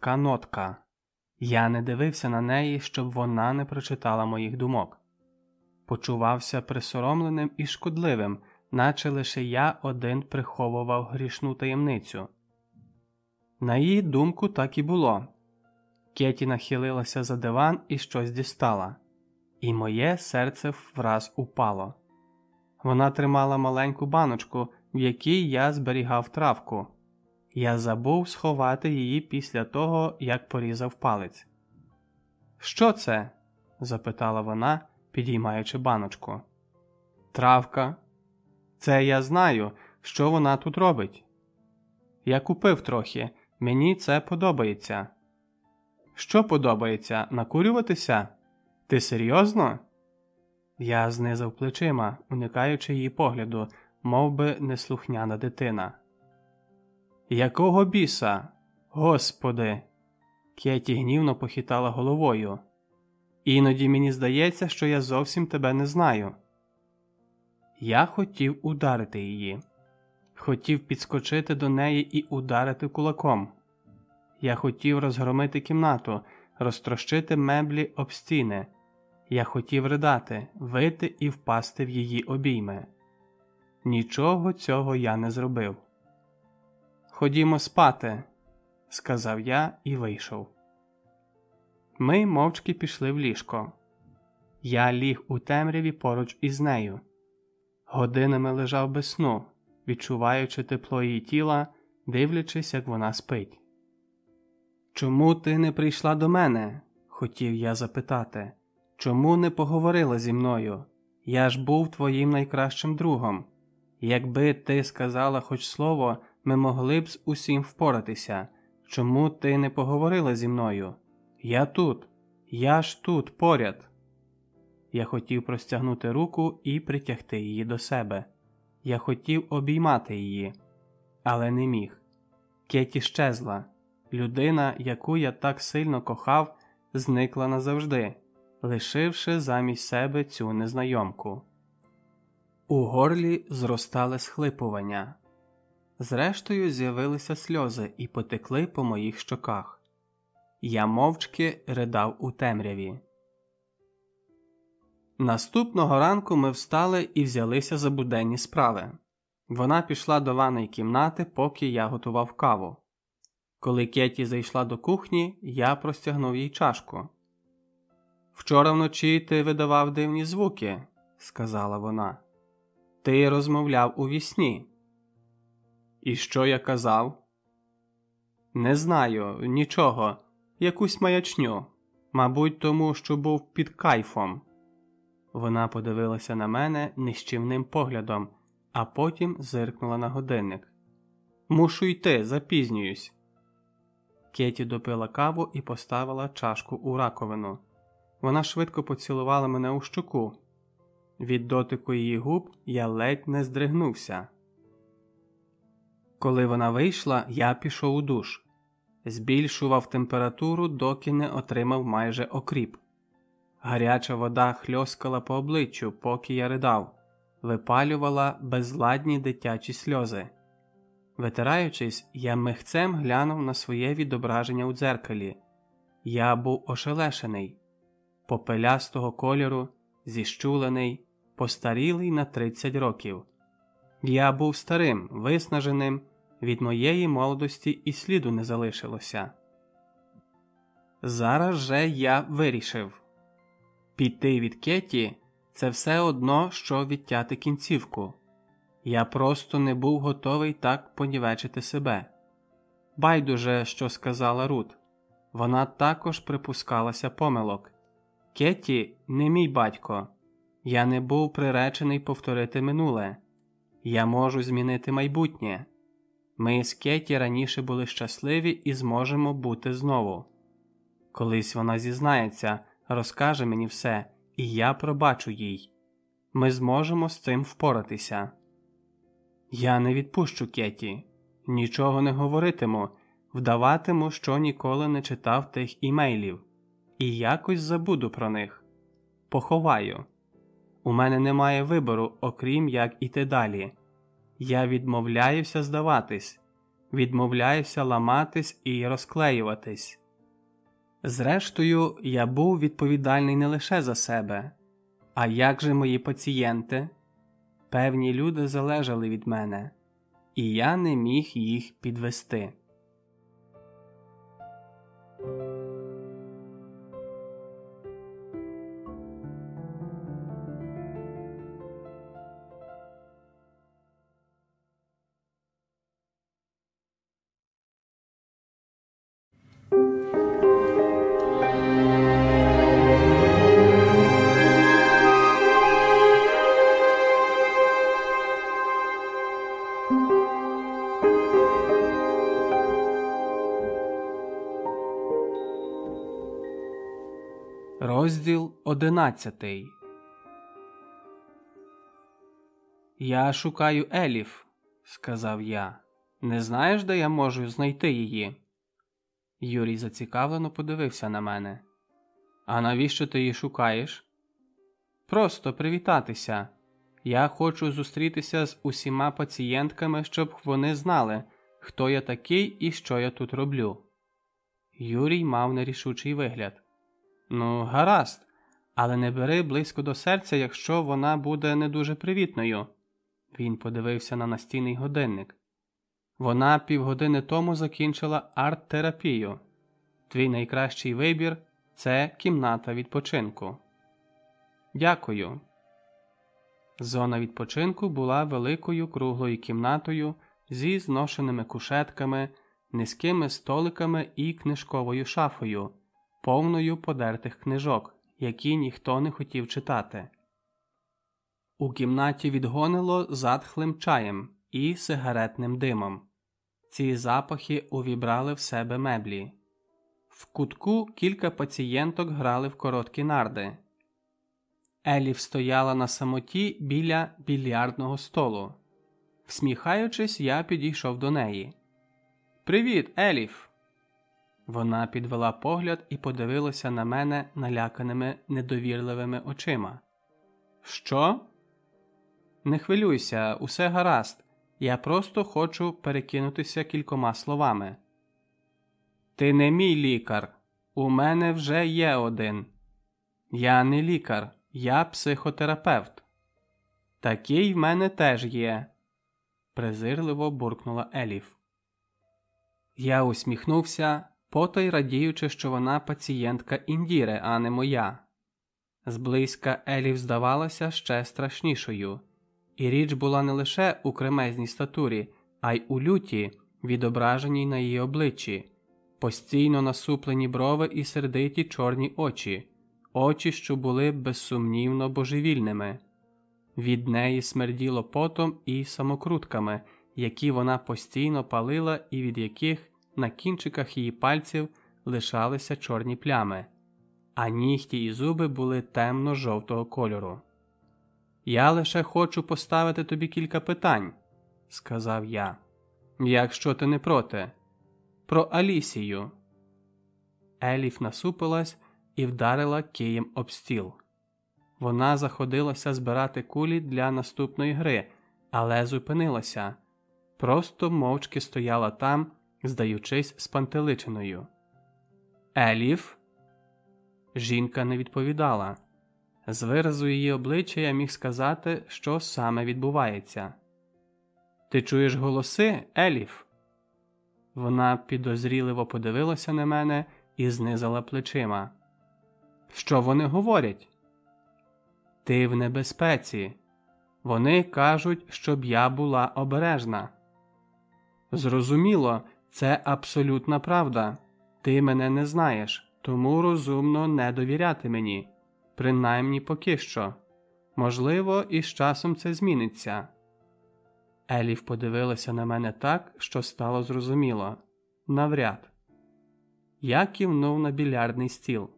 хвостка нотка. Я не дивився на неї, щоб вона не прочитала моїх думок. Почувався присоромленим і шкодливим, наче лише я один приховував грішну таємницю. На її думку, так і було. Кеті нахилилася за диван і щось дістала, і моє серце враз упало. Вона тримала маленьку баночку, в якій я зберігав травку. Я забув сховати її після того, як порізав палець. Що це? запитала вона, підіймаючи баночку. Травка. Це я знаю, що вона тут робить. Я купив трохи, мені це подобається. Що подобається накурюватися? Ти серйозно? Я знизав плечима, уникаючи її погляду, мов би неслухняна дитина. Якого біса? Господи. Кеті гнівно похитала головою. Іноді мені здається, що я зовсім тебе не знаю. Я хотів ударити її, хотів підскочити до неї і ударити кулаком. Я хотів розгромити кімнату, розтрощити меблі об стіни. Я хотів ридати, вити і впасти в її обійми. Нічого цього я не зробив. Ходімо спати, сказав я і вийшов. Ми мовчки пішли в ліжко. Я ліг у темряві поруч із нею. Годинами лежав без сну, відчуваючи тепло її тіла, дивлячись, як вона спить. Чому ти не прийшла до мене? хотів я запитати. Чому не поговорила зі мною? Я ж був твоїм найкращим другом. Якби ти сказала хоч слово, ми могли б з усім впоратися. Чому ти не поговорила зі мною? Я тут, я ж тут, поряд. Я хотів простягнути руку і притягти її до себе. Я хотів обіймати її, але не міг. Кеті щезла. Людина, яку я так сильно кохав, зникла назавжди, лишивши замість себе цю незнайомку. У горлі зростали схлипування. Зрештою, з'явилися сльози і потекли по моїх щоках. Я мовчки ридав у темряві. Наступного ранку ми встали і взялися за буденні справи. Вона пішла до ванної кімнати, поки я готував каву. Коли Кеті зайшла до кухні, я простягнув їй чашку. Вчора вночі ти видавав дивні звуки, сказала вона. Ти розмовляв у вісні. І що я казав? Не знаю, нічого, якусь маячню. Мабуть, тому що був під кайфом. Вона подивилася на мене нищівним поглядом, а потім зиркнула на годинник. Мушу йти, запізнююсь. Кеті допила каву і поставила чашку у раковину. Вона швидко поцілувала мене у щоку. Від дотику її губ я ледь не здригнувся. Коли вона вийшла, я пішов у душ, збільшував температуру, доки не отримав майже окріп. Гаряча вода хльоскала по обличчю, поки я ридав, випалювала безладні дитячі сльози. Витираючись, я михцем глянув на своє відображення у дзеркалі. Я був ошелешений, попелястого кольору, зіщулений, постарілий на 30 років. Я був старим, виснаженим, від моєї молодості і сліду не залишилося. Зараз же я вирішив піти від Кеті це все одно, що відтяти кінцівку. Я просто не був готовий так понівечити себе. Байдуже, що сказала Рут. Вона також припускалася помилок. Кеті не мій батько. Я не був приречений повторити минуле. Я можу змінити майбутнє. Ми з Кеті раніше були щасливі і зможемо бути знову. Колись вона зізнається, розкаже мені все, і я пробачу їй. Ми зможемо з цим впоратися. Я не відпущу Кеті, нічого не говоритиму, вдаватиму, що ніколи не читав тих імейлів, і якось забуду про них. Поховаю. У мене немає вибору, окрім як іти далі. Я відмовляюся здаватись. відмовляюся ламатись і розклеюватись. Зрештою, я був відповідальний не лише за себе, а як же мої пацієнти? Певні люди залежали від мене, і я не міг їх підвести. Розділ одинадцятий. Я шукаю Еліф, сказав я. Не знаєш, де я можу знайти її? Юрій зацікавлено подивився на мене. А навіщо ти її шукаєш? Просто привітатися. Я хочу зустрітися з усіма пацієнтками, щоб вони знали, хто я такий і що я тут роблю. Юрій мав нерішучий вигляд. Ну, гаразд, але не бери близько до серця, якщо вона буде не дуже привітною. Він подивився на настійний годинник. Вона півгодини тому закінчила арт-терапію. Твій найкращий вибір це кімната відпочинку. Дякую. Зона відпочинку була великою круглою кімнатою зі зношеними кушетками, низькими столиками і книжковою шафою повною подертих книжок, які ніхто не хотів читати. У кімнаті відгонило затхлим чаєм і сигаретним димом. Ці запахи увібрали в себе меблі. В кутку кілька пацієнток грали в короткі нарди. Еліф стояла на самоті біля більярдного столу. Всміхаючись, я підійшов до неї. Привіт, Еліф! Вона підвела погляд і подивилася на мене наляканими недовірливими очима. Що? Не хвилюйся, усе гаразд. Я просто хочу перекинутися кількома словами. Ти не мій лікар. У мене вже є один. Я не лікар, я психотерапевт. Такий в мене теж є, презирливо буркнула Еліф. Я усміхнувся, потай радіючи, що вона пацієнтка індіри, а не моя. Зблизька Елів здавалася ще страшнішою, і річ була не лише у кремезній статурі, а й у люті, відображеній на її обличчі, постійно насуплені брови і сердиті чорні очі, очі, що були безсумнівно божевільними. Від неї смерділо потом і самокрутками, які вона постійно палила і від яких на кінчиках її пальців лишалися чорні плями, а нігті і зуби були темно-жовтого кольору. Я лише хочу поставити тобі кілька питань, сказав я, якщо ти не проти, про Алісію. Еліф насупилась і вдарила києм об стіл. Вона заходилася збирати кулі для наступної гри, але зупинилася, просто мовчки стояла там, здаючись спантеличеною. Еліф? Жінка не відповідала. З виразу її обличчя я міг сказати, що саме відбувається. Ти чуєш голоси, Еліф? Вона підозріливо подивилася на мене і знизала плечима. Що вони говорять? Ти в небезпеці. Вони кажуть, щоб я була обережна. Зрозуміло, це абсолютна правда. Ти мене не знаєш, тому розумно не довіряти мені, принаймні поки що. Можливо, і з часом це зміниться. Еліф подивилася на мене так, що стало зрозуміло навряд. Я кивнув на більярдний стіл.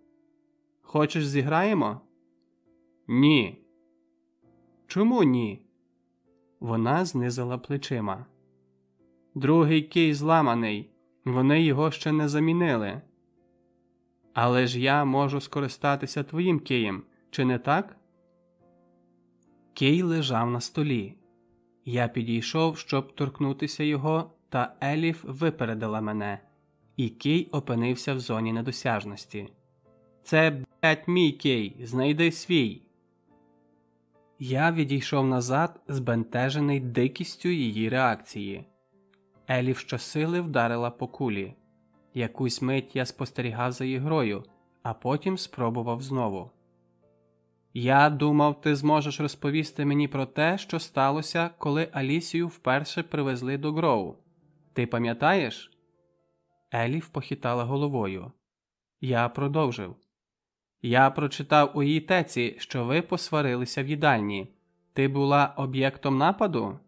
Хочеш, зіграємо? Ні. Чому ні? Вона знизила плечима. Другий кий зламаний, вони його ще не замінили. Але ж я можу скористатися твоїм києм, чи не так? Кий лежав на столі. Я підійшов, щоб торкнутися його, та Еліф випередила мене, і Кей опинився в зоні недосяжності. Це блять мій Кей, знайди свій. Я відійшов назад, збентежений дикістю її реакції. Еліф щосили вдарила по кулі. Якусь мить я спостерігав за ігрою, а потім спробував знову. Я думав, ти зможеш розповісти мені про те, що сталося, коли Алісію вперше привезли до Гроу. Ти пам'ятаєш? Еліф похитала головою. Я продовжив. Я прочитав у її теці, що ви посварилися в їдальні. Ти була об'єктом нападу?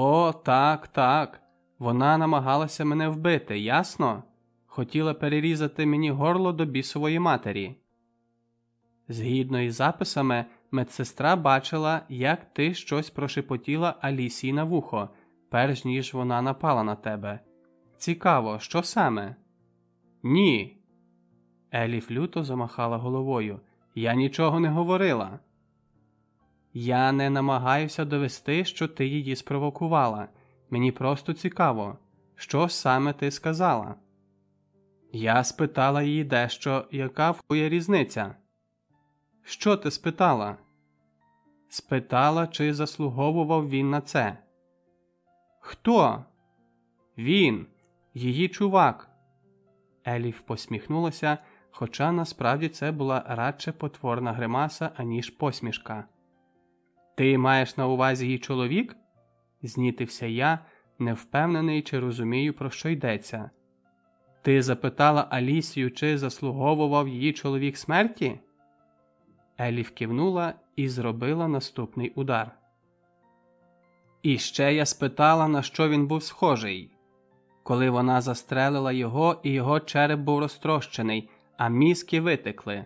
О, так, так. Вона намагалася мене вбити, ясно? Хотіла перерізати мені горло до бісової матері. Згідно із записами, медсестра бачила, як ти щось прошепотіла Алісії на вухо, перш ніж вона напала на тебе. Цікаво, що саме? Ні. Еліф люто замахала головою. Я нічого не говорила. Я не намагаюся довести, що ти її спровокувала. Мені просто цікаво, що саме ти сказала. Я спитала її дещо, яка вхує різниця. Що ти спитала? Спитала, чи заслуговував він на це. Хто? Він, її чувак. Еліф посміхнулася, хоча насправді це була радше потворна гримаса, аніж посмішка. Ти маєш на увазі її чоловік? знітився я, не впевнений, чи розумію, про що йдеться. Ти запитала Алісію, чи заслуговував її чоловік смерті? Еліф кивнула і зробила наступний удар. І ще я спитала, на що він був схожий. Коли вона застрелила його, і його череп був розтрощений, а мізки витекли.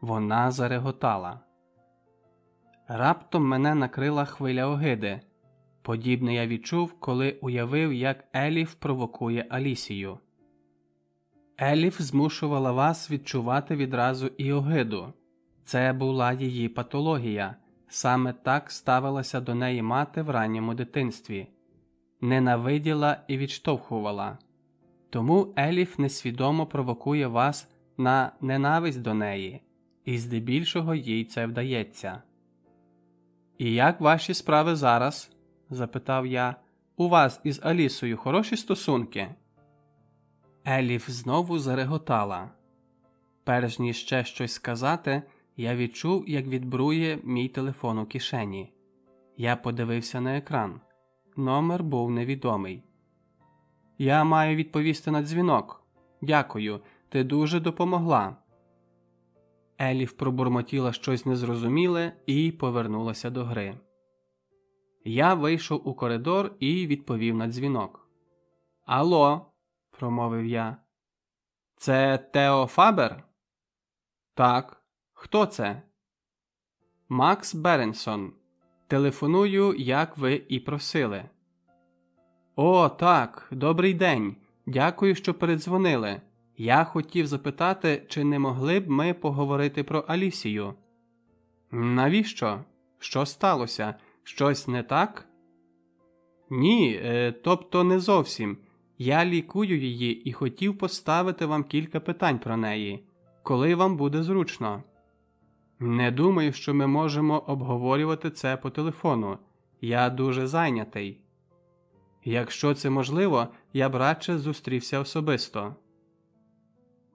Вона зареготала. Раптом мене накрила хвиля огиди. Подібне я відчув, коли уявив, як Еліф провокує Алісію. Еліф змушувала вас відчувати відразу і огиду. Це була її патологія, саме так ставилася до неї мати в ранньому дитинстві, ненавиділа і відштовхувала. Тому Еліф несвідомо провокує вас на ненависть до неї, і здебільшого їй це вдається. І як ваші справи зараз? запитав я. У вас із Алісою хороші стосунки? Еліф знову зареготала. Перш ніж ще щось сказати, я відчув, як відбрує мій телефон у кишені. Я подивився на екран. Номер був невідомий. Я маю відповісти на дзвінок. Дякую, ти дуже допомогла. Еліф пробурмотіла щось незрозуміле і повернулася до гри. Я вийшов у коридор і відповів на дзвінок. Алло, промовив я. Це Тео Фабер? Так. Хто це? Макс Беренсон. Телефоную, як ви і просили. О, так. Добрий день. Дякую, що передзвонили. Я хотів запитати, чи не могли б ми поговорити про Алісію. Навіщо? Що сталося? Щось не так? Ні, е, тобто не зовсім. Я лікую її і хотів поставити вам кілька питань про неї, коли вам буде зручно. Не думаю, що ми можемо обговорювати це по телефону. Я дуже зайнятий. Якщо це можливо, я б радше зустрівся особисто.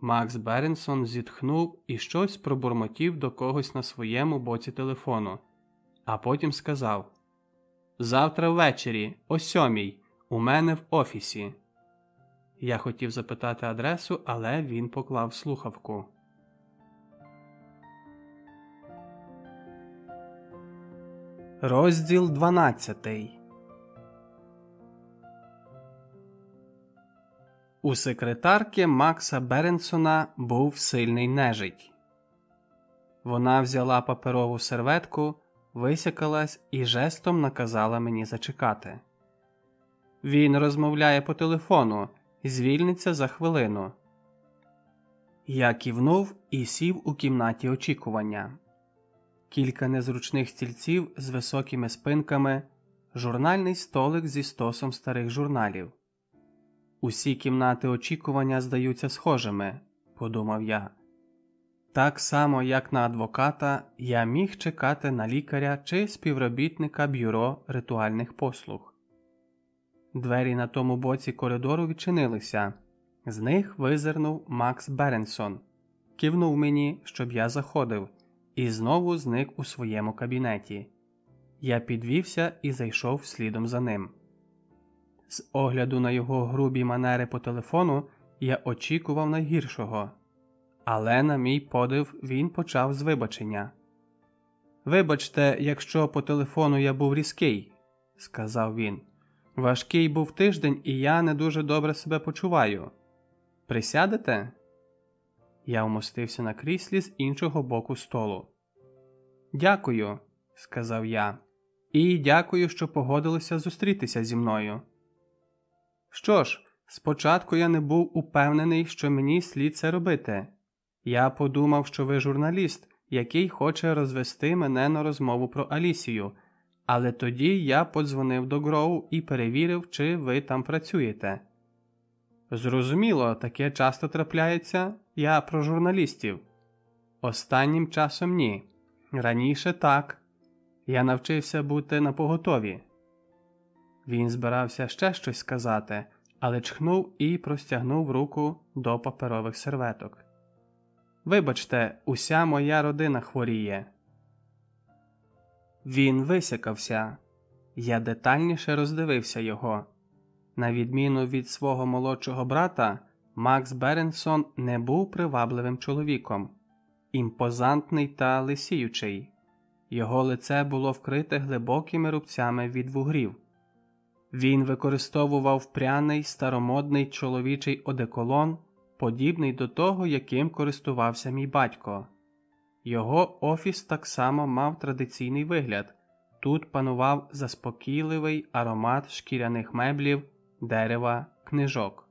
Макс Беренсон зітхнув і щось пробурмотів до когось на своєму боці телефону, а потім сказав: Завтра ввечері, о сьомій, у мене в офісі. Я хотів запитати адресу, але він поклав слухавку. Розділ 12 У секретарки Макса Беренсона був сильний нежить. Вона взяла паперову серветку, висякалась і жестом наказала мені зачекати. Він розмовляє по телефону звільниться за хвилину. Я кивнув і сів у кімнаті очікування. Кілька незручних стільців з високими спинками, журнальний столик зі стосом старих журналів. Усі кімнати очікування здаються схожими, подумав я. Так само, як на адвоката, я міг чекати на лікаря чи співробітника бюро ритуальних послуг. Двері на тому боці коридору відчинилися, з них визирнув Макс Беренсон, кивнув мені, щоб я заходив, і знову зник у своєму кабінеті. Я підвівся і зайшов слідом за ним. З огляду на його грубі манери по телефону я очікував найгіршого, але, на мій подив, він почав з вибачення. Вибачте, якщо по телефону я був різкий, сказав він. Важкий був тиждень, і я не дуже добре себе почуваю. Присядете? Я вмостився на кріслі з іншого боку столу. Дякую, сказав я, і дякую, що погодилися зустрітися зі мною. Що ж, спочатку я не був упевнений, що мені слід це робити. Я подумав, що ви журналіст, який хоче розвести мене на розмову про Алісію, але тоді я подзвонив до Гроу і перевірив, чи ви там працюєте. Зрозуміло, таке часто трапляється я про журналістів. Останнім часом ні. Раніше так. Я навчився бути напоготові. Він збирався ще щось сказати, але чхнув і простягнув руку до паперових серветок. Вибачте, уся моя родина хворіє. Він висякався. Я детальніше роздивився його. На відміну від свого молодшого брата, Макс Беренсон не був привабливим чоловіком, імпозантний та лисіючий. Його лице було вкрите глибокими рубцями від вугрів. Він використовував пряний старомодний чоловічий одеколон, подібний до того, яким користувався мій батько. Його офіс так само мав традиційний вигляд тут панував заспокійливий аромат шкіряних меблів, дерева, книжок.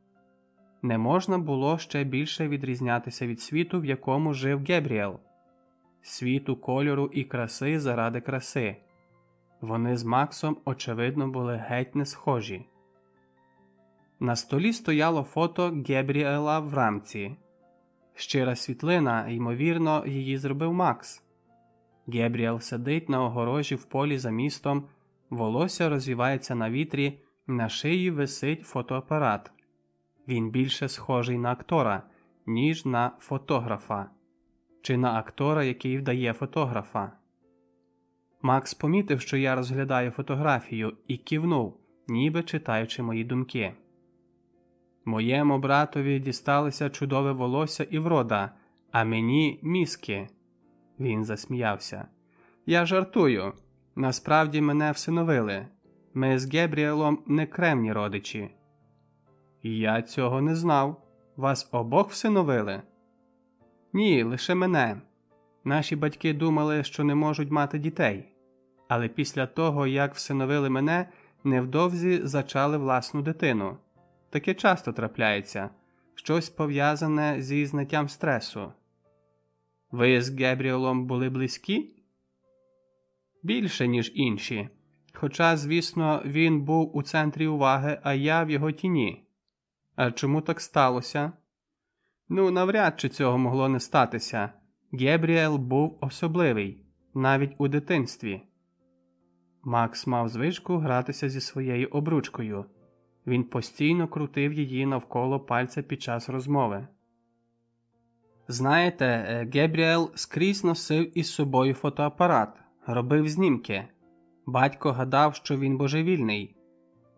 Не можна було ще більше відрізнятися від світу, в якому жив Гебріел, світу кольору і краси заради краси. Вони з Максом, очевидно, були геть не схожі. На столі стояло фото Гебріела в рамці. Щира світлина, ймовірно, її зробив Макс. Гебріел сидить на огорожі в полі за містом, волосся розвівається на вітрі, на шиї висить фотоапарат. Він більше схожий на актора, ніж на фотографа, чи на актора, який вдає фотографа. Макс помітив, що я розглядаю фотографію, і кивнув, ніби читаючи мої думки. Моєму братові дісталося чудове волосся і врода, а мені мізки. Він засміявся. Я жартую. Насправді мене всиновили. Ми з Гебріелом не кремні родичі. Я цього не знав. Вас обох всиновили? Ні, лише мене. Наші батьки думали, що не можуть мати дітей, але після того, як всиновили мене, невдовзі зачали власну дитину. Таке часто трапляється щось пов'язане зі знаттям стресу. Ви з Гебріелом були близькі? Більше, ніж інші. Хоча, звісно, він був у центрі уваги, а я в його тіні. А чому так сталося? Ну, навряд чи цього могло не статися. Гебріел був особливий, навіть у дитинстві. Макс мав звичку гратися зі своєю обручкою. Він постійно крутив її навколо пальця під час розмови. Знаєте, е, Гебріел скрізь носив із собою фотоапарат, робив знімки. Батько гадав, що він божевільний.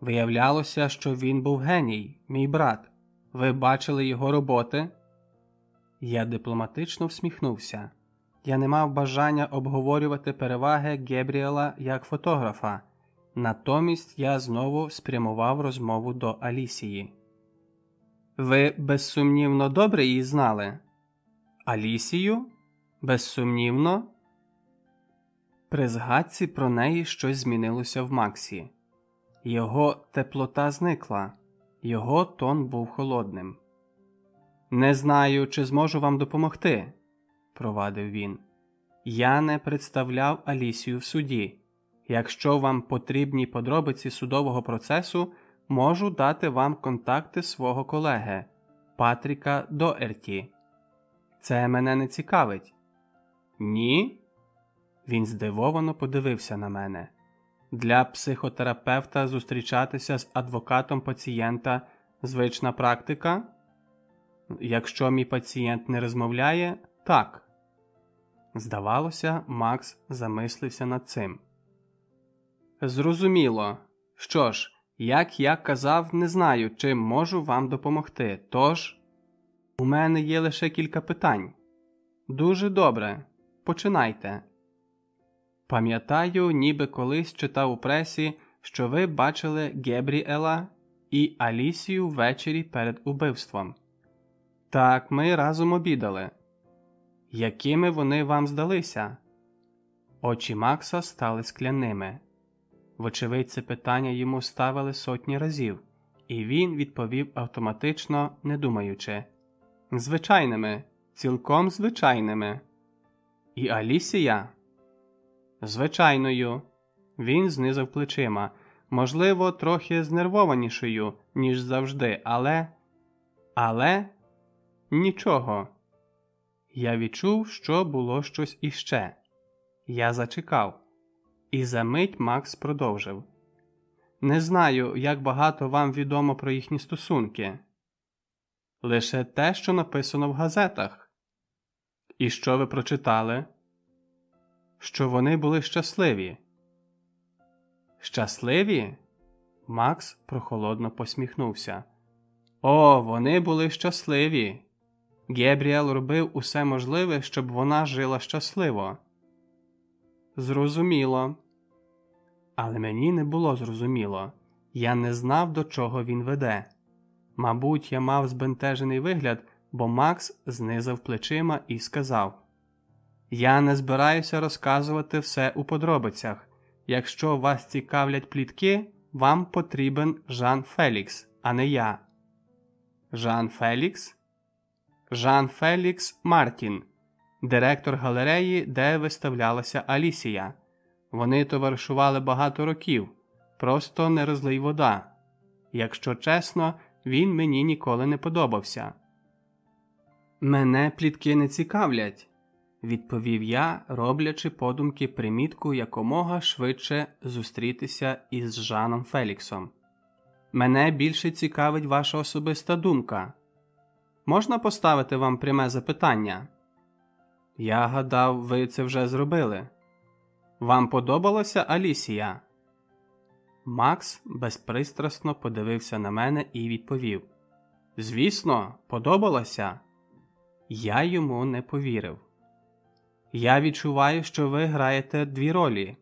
Виявлялося, що він був геній, мій брат. Ви бачили його роботи? Я дипломатично всміхнувся. Я не мав бажання обговорювати переваги Гебріела як фотографа. Натомість я знову спрямував розмову до Алісії. Ви безсумнівно добре її знали? Алісію? Безсумнівно? При згадці про неї щось змінилося в Максі. Його теплота зникла, його тон був холодним. Не знаю, чи зможу вам допомогти, провадив він. Я не представляв Алісію в суді. Якщо вам потрібні подробиці судового процесу, можу дати вам контакти свого колеги Патріка Доерті. Це мене не цікавить. Ні? Він здивовано подивився на мене. Для психотерапевта зустрічатися з адвокатом пацієнта звична практика? Якщо мій пацієнт не розмовляє, так. Здавалося, Макс замислився над цим. Зрозуміло. Що ж, як я казав, не знаю, чи можу вам допомогти. Тож, у мене є лише кілька питань. Дуже добре. Починайте. Пам'ятаю, ніби колись читав у пресі, що ви бачили Гебріела і Алісію ввечері перед убивством. Так, ми разом обідали. Якими вони вам здалися? Очі Макса стали скляними. Вочевидь, це питання йому ставили сотні разів, і він відповів автоматично, не думаючи звичайними, цілком звичайними. І Алісія? Звичайною. Він знизав плечима, можливо, трохи знервованішою, ніж завжди, але. Але нічого. Я відчув, що було щось іще. Я зачекав. І за мить Макс продовжив Не знаю, як багато вам відомо про їхні стосунки. Лише те, що написано в газетах. І що ви прочитали? Що вони були щасливі. Щасливі? Макс прохолодно посміхнувся. О, вони були щасливі. Гебріел робив усе можливе, щоб вона жила щасливо. Зрозуміло. Але мені не було зрозуміло. Я не знав, до чого він веде. Мабуть, я мав збентежений вигляд, бо Макс знизав плечима і сказав: Я не збираюся розказувати все у подробицях. Якщо вас цікавлять плітки, вам потрібен Жан Фелікс, а не я. Жан Фелікс? Жан Фелікс Мартін, директор галереї, де виставлялася Алісія. Вони товаришували багато років, просто не розлий вода. Якщо чесно, він мені ніколи не подобався. Мене плітки не цікавлять, відповів я, роблячи подумки примітку якомога швидше зустрітися із Жаном Феліксом. Мене більше цікавить ваша особиста думка. Можна поставити вам пряме запитання? Я гадав, ви це вже зробили. Вам подобалася Алісія? Макс безпристрасно подивився на мене і відповів: Звісно, подобалося. Я йому не повірив. Я відчуваю, що ви граєте дві ролі: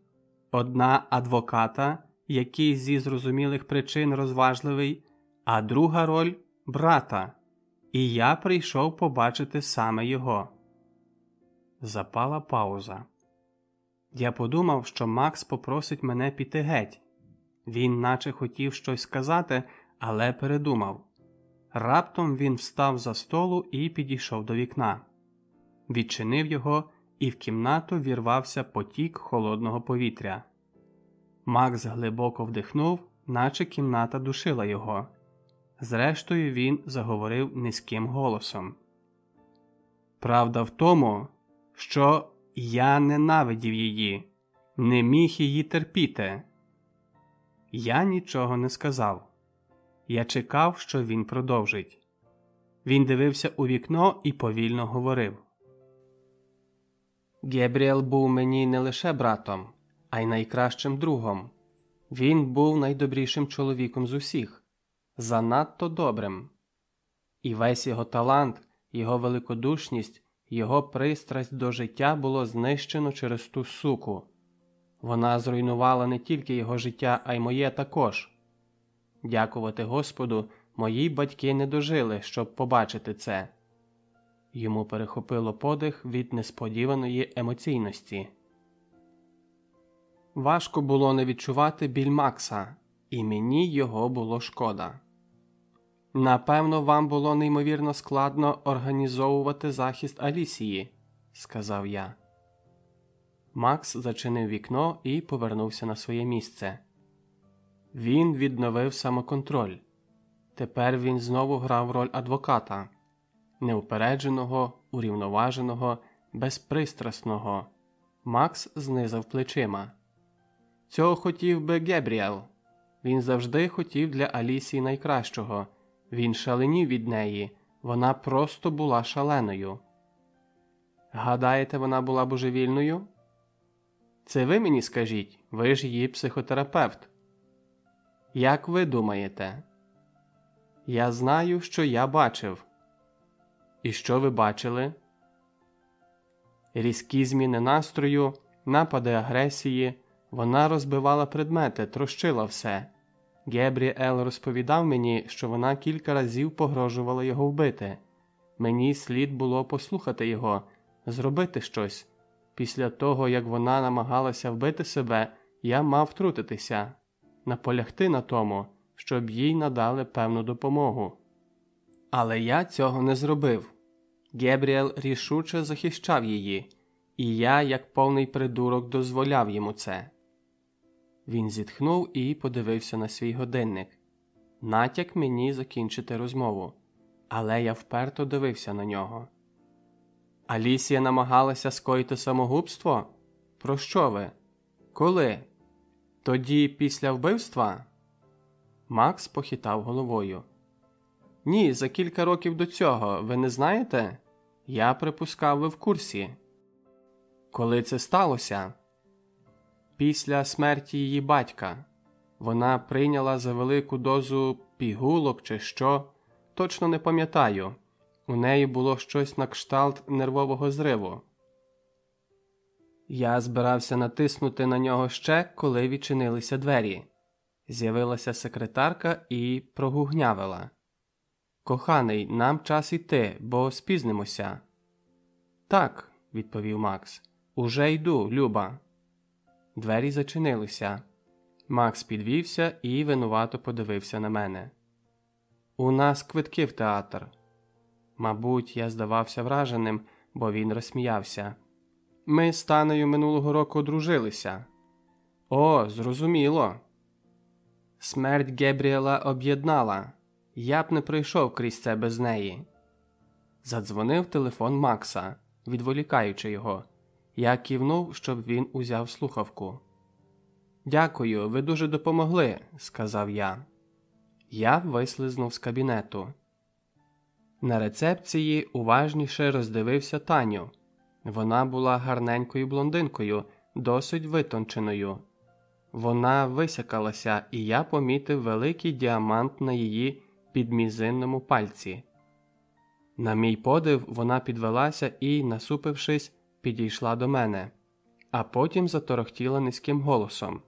одна адвоката, який зі зрозумілих причин розважливий, а друга роль брата, і я прийшов побачити саме його. Запала пауза. Я подумав, що Макс попросить мене піти геть. Він наче хотів щось сказати, але передумав. Раптом він встав за столу і підійшов до вікна, відчинив його, і в кімнату вірвався потік холодного повітря. Макс глибоко вдихнув, наче кімната душила його. Зрештою, він заговорив низьким голосом. Правда в тому, що я ненавидів її, не міг її терпіти. Я нічого не сказав. Я чекав, що він продовжить. Він дивився у вікно і повільно говорив. Гебріел був мені не лише братом, а й найкращим другом. Він був найдобрішим чоловіком з усіх, занадто добрим. І весь його талант, його великодушність, його пристрасть до життя було знищено через ту суку. Вона зруйнувала не тільки його життя, а й моє також. Дякувати Господу, мої батьки не дожили, щоб побачити це. Йому перехопило подих від несподіваної емоційності. Важко було не відчувати біль Макса, і мені його було шкода. Напевно, вам було неймовірно складно організовувати захист Алісії, сказав я. Макс зачинив вікно і повернувся на своє місце. Він відновив самоконтроль. Тепер він знову грав роль адвоката неупередженого, урівноваженого, безпристрасного. Макс знизав плечима. Цього хотів би Гебріел. Він завжди хотів для Алісії найкращого. Він шаленів від неї, вона просто була шаленою. Гадаєте, вона була божевільною? Це ви мені скажіть, ви ж її психотерапевт. Як ви думаєте? Я знаю, що я бачив. І що ви бачили? Різкі зміни настрою, напади агресії. Вона розбивала предмети, трощила все. Гебріел розповідав мені, що вона кілька разів погрожувала його вбити. Мені слід було послухати його, зробити щось. Після того, як вона намагалася вбити себе, я мав втрутитися, наполягти на тому, щоб їй надали певну допомогу. Але я цього не зробив. Гебріел рішуче захищав її, і я, як повний придурок, дозволяв йому це. Він зітхнув і подивився на свій годинник. Натяк мені закінчити розмову, але я вперто дивився на нього. Алісія намагалася скоїти самогубство? Про що ви? Коли? Тоді після вбивства? Макс похитав головою. Ні, за кілька років до цього, ви не знаєте? Я припускав, ви в курсі. Коли це сталося? Після смерті її батька. Вона прийняла за велику дозу пігулок чи що, точно не пам'ятаю. У неї було щось на кшталт нервового зриву. Я збирався натиснути на нього ще, коли відчинилися двері. З'явилася секретарка і прогугнявила. Коханий, нам час іти, бо спізнимося. Так, відповів Макс. Уже йду, Люба. Двері зачинилися. Макс підвівся і винувато подивився на мене. У нас квитки в театр. Мабуть, я здавався враженим, бо він розсміявся. Ми з Танею минулого року одружилися. О, зрозуміло. Смерть Гебріела об'єднала. Я б не пройшов крізь це без неї. Задзвонив телефон Макса, відволікаючи його. Я кивнув, щоб він узяв слухавку. Дякую, ви дуже допомогли, сказав я. Я вислизнув з кабінету. На рецепції уважніше роздивився Таню. Вона була гарненькою блондинкою, досить витонченою. Вона висякалася, і я помітив великий діамант на її підмізинному пальці. На мій подив, вона підвелася і, насупившись, підійшла до мене, а потім заторохтіла низьким голосом.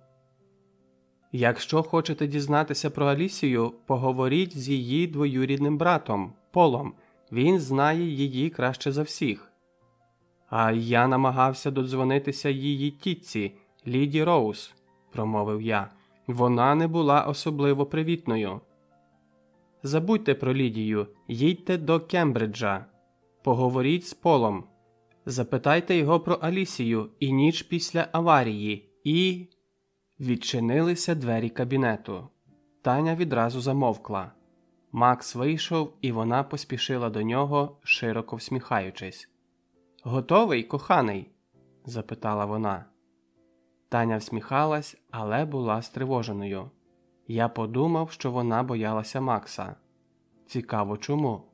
Якщо хочете дізнатися про Алісію, поговоріть з її двоюрідним братом, Полом, він знає її краще за всіх. А я намагався додзвонитися її тітці, Ліді Роуз, промовив я. Вона не була особливо привітною. Забудьте про Лідію, їдьте до Кембриджа, поговоріть з Полом, запитайте його про Алісію і ніч після аварії, і. Відчинилися двері кабінету. Таня відразу замовкла. Макс вийшов, і вона поспішила до нього, широко всміхаючись. Готовий, коханий? запитала вона. Таня всміхалась, але була стривоженою. Я подумав, що вона боялася Макса. Цікаво чому.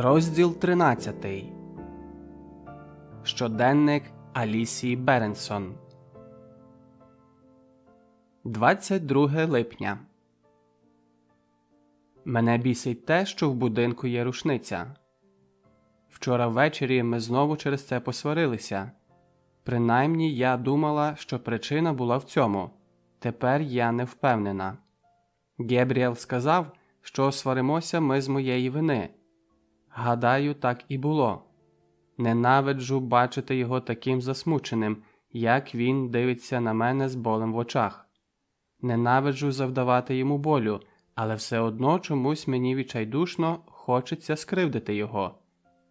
Розділ 13 Щоденник Алісії Беренсон 22 липня. Мене бісить те, що в будинку є рушниця. Вчора ввечері ми знову через це посварилися. Принаймні я думала, що причина була в цьому. Тепер я не впевнена. Гебріел сказав, що сваримося ми з моєї вини. Гадаю, так і було. Ненавиджу бачити його таким засмученим, як він дивиться на мене з болем в очах. Ненавиджу завдавати йому болю, але все одно чомусь мені відчайдушно хочеться скривдити його.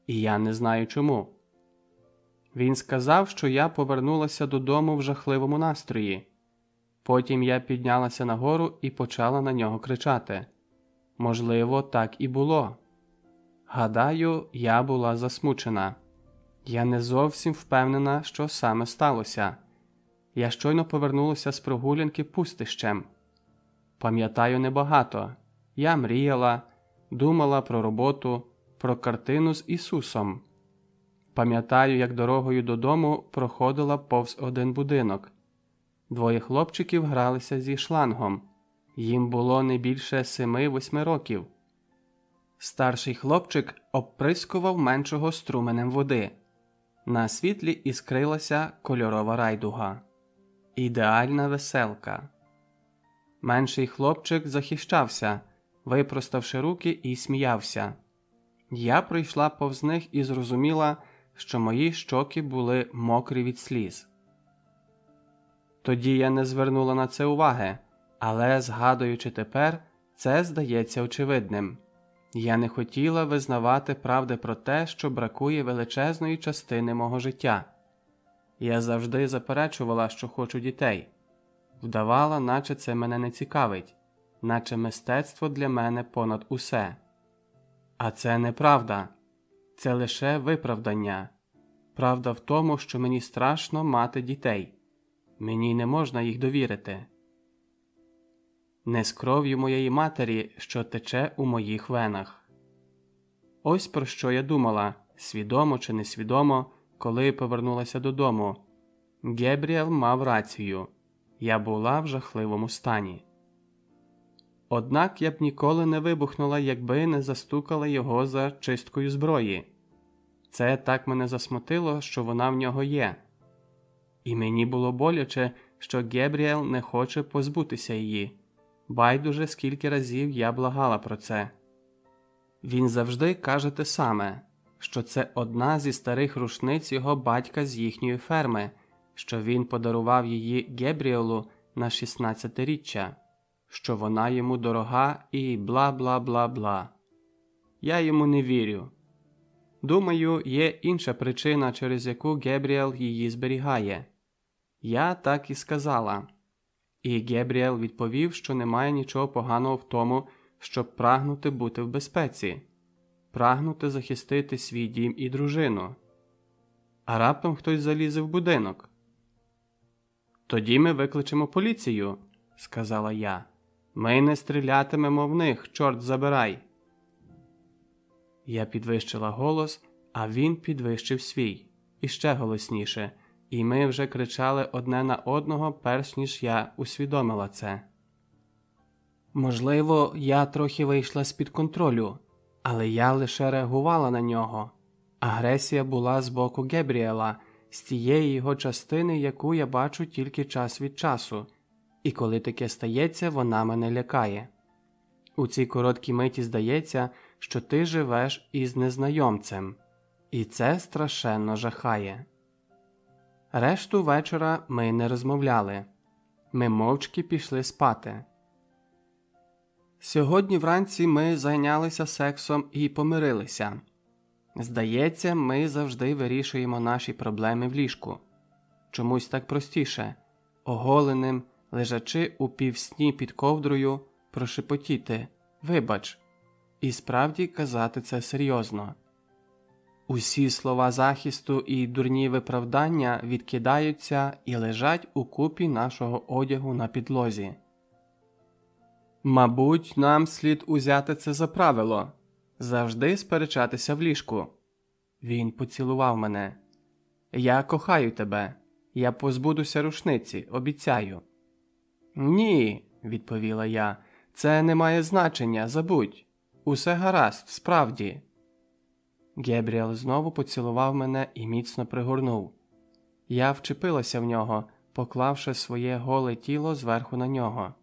і я не знаю чому. Він сказав, що я повернулася додому в жахливому настрої. Потім я піднялася нагору і почала на нього кричати. Можливо, так і було. Гадаю, я була засмучена. Я не зовсім впевнена, що саме сталося. Я щойно повернулася з прогулянки пустищем. Пам'ятаю небагато. Я мріяла, думала про роботу, про картину з Ісусом. Пам'ятаю, як дорогою додому проходила повз один будинок. Двоє хлопчиків гралися зі шлангом. Їм було не більше семи-восьми років. Старший хлопчик обприскував меншого струменем води. На світлі іскрилася кольорова райдуга. Ідеальна веселка. Менший хлопчик захищався, випроставши руки і сміявся. Я пройшла повз них і зрозуміла, що мої щоки були мокрі від сліз. Тоді я не звернула на це уваги, але, згадуючи тепер, це здається очевидним. Я не хотіла визнавати правди про те, що бракує величезної частини мого життя. Я завжди заперечувала, що хочу дітей, вдавала, наче це мене не цікавить, наче мистецтво для мене понад усе. А це неправда, це лише виправдання. Правда в тому, що мені страшно мати дітей, мені не можна їх довірити. Не з кров'ю моєї матері, що тече у моїх венах. Ось про що я думала, свідомо чи несвідомо, коли повернулася додому. Гебріел мав рацію я була в жахливому стані. Однак я б ніколи не вибухнула, якби не застукала його за чисткою зброї. Це так мене засмутило, що вона в нього є. І мені було боляче, що Гебріел не хоче позбутися її. Байдуже, скільки разів я благала про це. Він завжди каже те саме, що це одна зі старих рушниць його батька з їхньої ферми, що він подарував її Гебріелу на 16-річчя, що вона йому дорога і бла бла бла бла. Я йому не вірю. Думаю, є інша причина, через яку Гебріел її зберігає. Я так і сказала. І Гебріел відповів, що немає нічого поганого в тому, щоб прагнути бути в безпеці, прагнути захистити свій дім і дружину. А раптом хтось залізе в будинок. Тоді ми викличемо поліцію, сказала я. Ми не стрілятимемо в них, чорт забирай. Я підвищила голос, а він підвищив свій іще голосніше, і ми вже кричали одне на одного, перш ніж я усвідомила це. Можливо, я трохи вийшла з під контролю, але я лише реагувала на нього. Агресія була з боку Гебріела, з тієї його частини, яку я бачу тільки час від часу, і коли таке стається, вона мене лякає. У цій короткій миті здається, що ти живеш із незнайомцем, і це страшенно жахає. Решту вечора ми не розмовляли, ми мовчки пішли спати. Сьогодні вранці ми зайнялися сексом і помирилися. Здається, ми завжди вирішуємо наші проблеми в ліжку. Чомусь так простіше, оголеним, лежачи у півсні під ковдрою, прошепотіти Вибач, і справді казати це серйозно. Усі слова захисту і дурні виправдання відкидаються і лежать у купі нашого одягу на підлозі. Мабуть, нам слід узяти це за правило завжди сперечатися в ліжку. Він поцілував мене. Я кохаю тебе, я позбудуся рушниці, обіцяю. Ні, відповіла я, це не має значення, забудь. Усе гаразд, справді. Гебріел знову поцілував мене і міцно пригорнув. Я вчепилася в нього, поклавши своє голе тіло зверху на нього,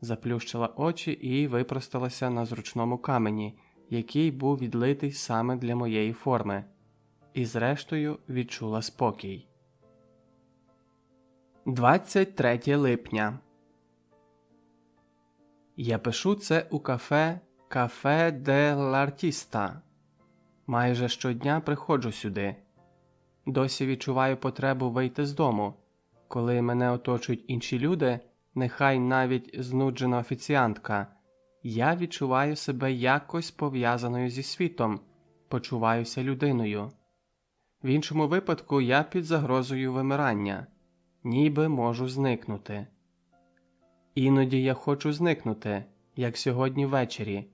заплющила очі і випросталася на зручному камені, який був відлитий саме для моєї форми, і, зрештою, відчула спокій. 23 липня. Я пишу це у кафе Кафе де Лартіста. Майже щодня приходжу сюди. Досі відчуваю потребу вийти з дому. Коли мене оточують інші люди, нехай навіть знуджена офіціантка, я відчуваю себе якось пов'язаною зі світом, почуваюся людиною. В іншому випадку я під загрозою вимирання, ніби можу зникнути. Іноді я хочу зникнути, як сьогодні ввечері.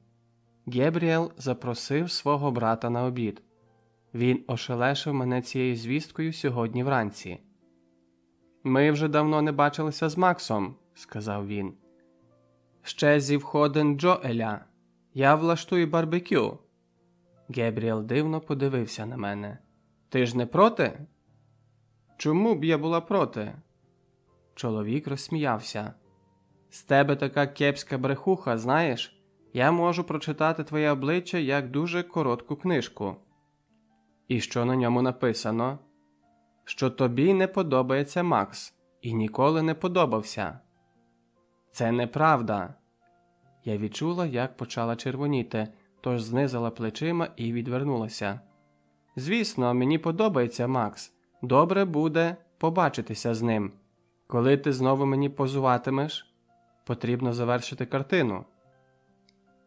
Гебріел запросив свого брата на обід. Він ошелешив мене цією звісткою сьогодні вранці. Ми вже давно не бачилися з Максом, сказав він. Ще зі входен Джоеля. Я влаштую барбекю. Гебріел дивно подивився на мене. Ти ж не проти? Чому б я була проти? Чоловік розсміявся. З тебе така кепська брехуха, знаєш? Я можу прочитати твоє обличчя як дуже коротку книжку. І що на ньому написано? Що тобі не подобається Макс і ніколи не подобався. Це неправда. Я відчула, як почала червоніти, тож знизила плечима і відвернулася. Звісно, мені подобається Макс. Добре буде побачитися з ним. Коли ти знову мені позуватимеш, потрібно завершити картину.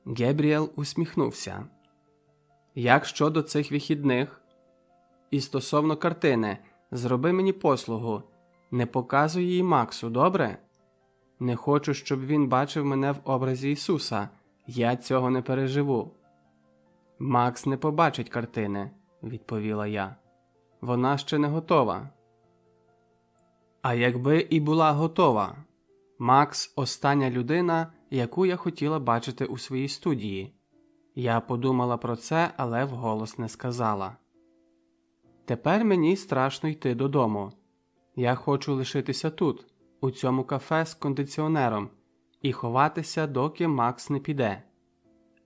Гебріел усміхнувся. Як щодо цих вихідних? І стосовно картини, зроби мені послугу, не показуй її Максу, добре? Не хочу, щоб він бачив мене в образі Ісуса. Я цього не переживу. Макс не побачить картини, відповіла я. Вона ще не готова. А якби і була готова, Макс остання людина, яку я хотіла бачити у своїй студії. Я подумала про це, але вголос не сказала. Тепер мені страшно йти додому. Я хочу лишитися тут, у цьому кафе з кондиціонером, і ховатися, доки Макс не піде.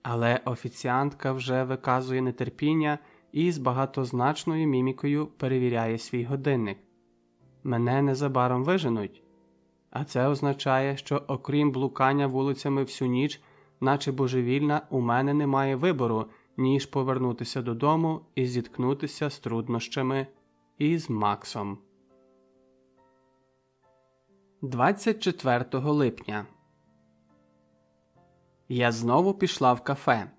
Але офіціантка вже виказує нетерпіння і з багатозначною мімікою перевіряє свій годинник. Мене незабаром виженуть. А це означає, що, окрім блукання вулицями всю ніч, наче божевільна, у мене немає вибору, ніж повернутися додому і зіткнутися з труднощами із Максом. 24 липня я знову пішла в кафе.